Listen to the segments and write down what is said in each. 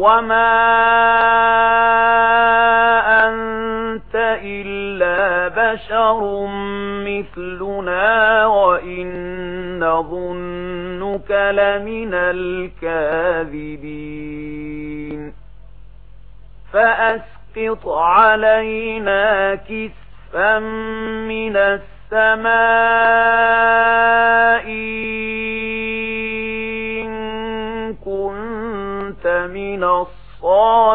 وما أنت إلا بشر مثلنا وإن نظنك لمن الكاذبين فأسقط علينا كسفا من السماء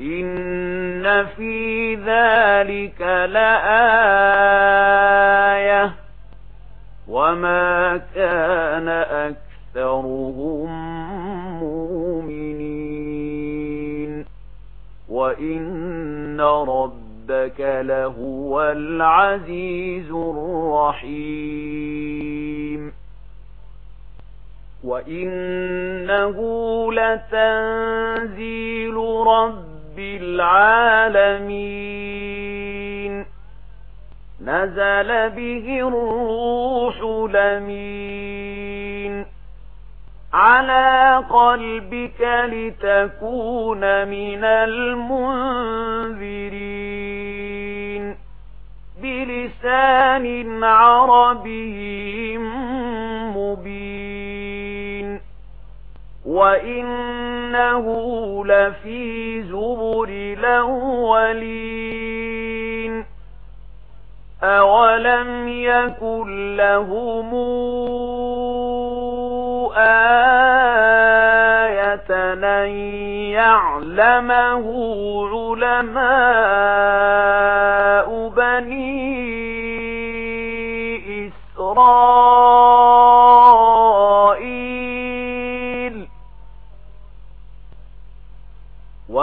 إن في ذلك لآية وما كان أكثرهم مؤمنين وإن ربك لهو العزيز الرحيم وإنه لتنزيل رب العالمين نزل به الروح لمين. على قلبك لتكون من المنذرين. بلسان عربي مبين. وإن إِنَّهُ لَفِي زُبُرِ الْأَوَّلِينَ أَوَلَمْ يَكُنْ لَهُمْ آيَةً أَن يَعْلَمَهُ عُلَمَاءُ بَنِي إِسْرَائِيلَ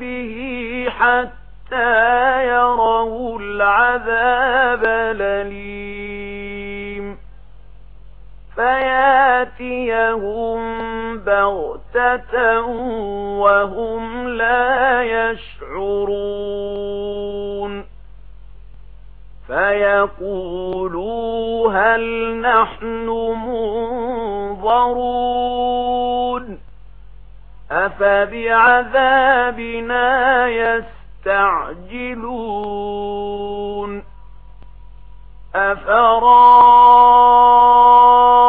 به حتى يروا العذاب لليم فياتيهم بغتة وهم لا يشعرون. فيقولوا هل نحن منظرون. أفبعذابنا يستعجلون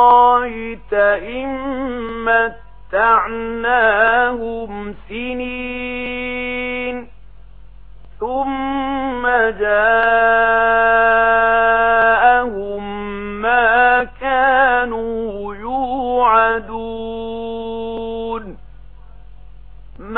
أفرايت إن متعناهم سنين ثم جاءوا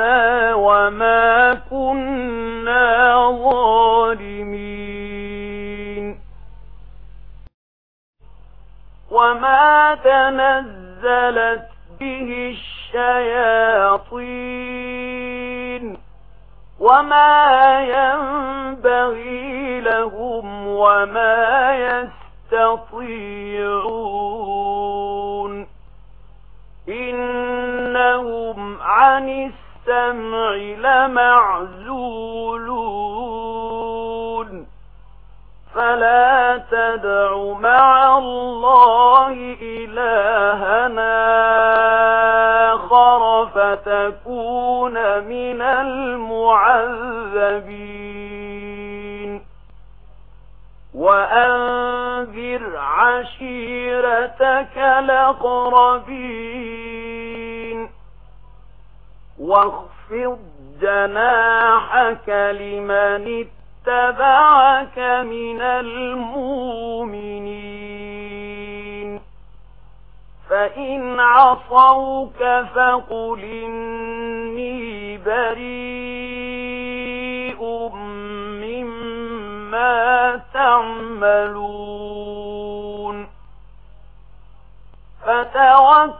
أمرا وما كنا ظالمين وما تنزلت به الشياطين وما ينبغي لهم وما يستطيعون إنهم عن السمع لمعزولون. فلا تدع مع الله إلهنا آخر فتكون من المعذبين. وأنذر عشيرتك لقربين واخفض جناحك لمن اتبعك من المؤمنين. فإن عصوك فقل إني بريء مما تعملون. فتوكل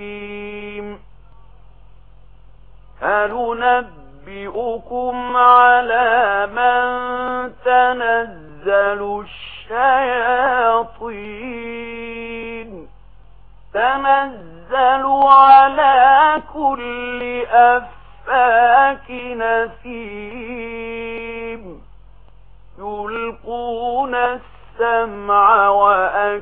هل ننبئكم على من تنزل الشياطين. تنزل على كل أفاك نسيم. يلقون السمع وأكثرهم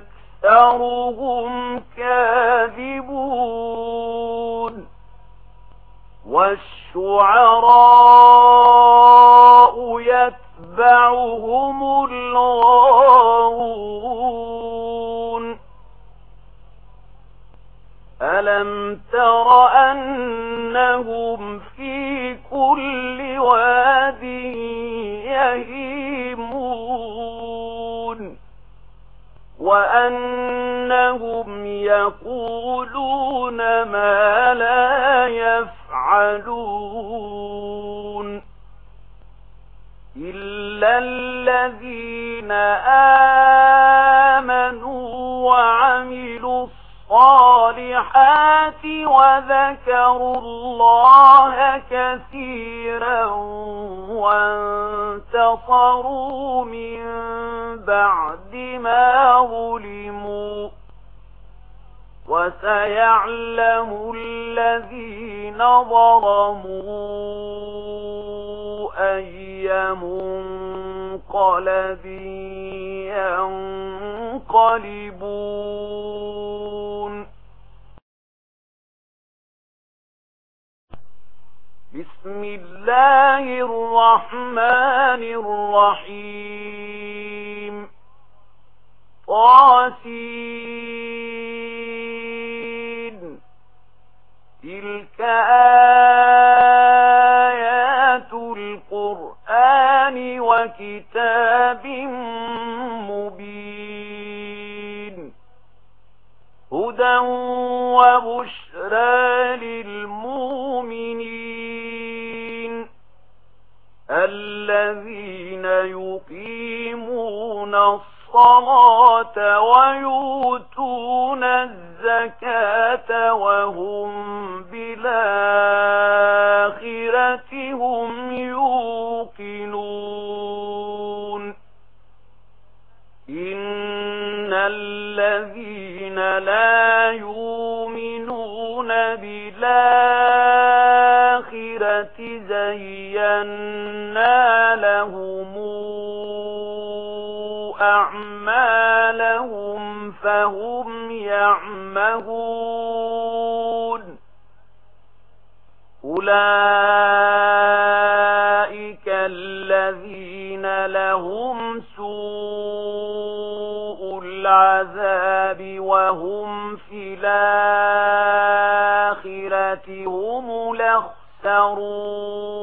الشعراء يتبعهم الغاوون ألم تر أنهم في كل واد يهيمون وأنهم يقولون ما لا يفعلون يفعلون إلا الذين آمنوا وعملوا الصالحات وذكروا الله كثيرا وانتصروا من بعد ما ظلموا وسيعلم الذين ظلموا أي منقلب ينقلبون. بسم الله الرحمن الرحيم. طاسين. كآيات القرآن وكتاب مبين هدى وبشرى للمؤمنين الذين يقيمون الصلاة ويؤتون الزكاة الزكاة وهم بالآخرة هم يوقنون إن الذين لا يؤمنون بالآخرة زينا لهم أعمالهم فهم يعمهون أولئك الذين لهم سوء العذاب وهم في الآخرة هم لخسرون